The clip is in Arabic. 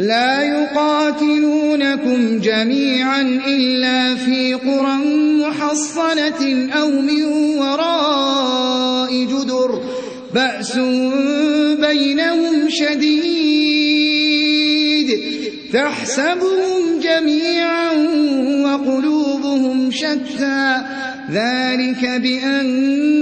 لا يقاتلونكم جميعا إلا في قرى محصنة أو من وراء جدر بأس بينهم شديد تحسبهم جميعا وقلوبهم شتى ذلك بأنهم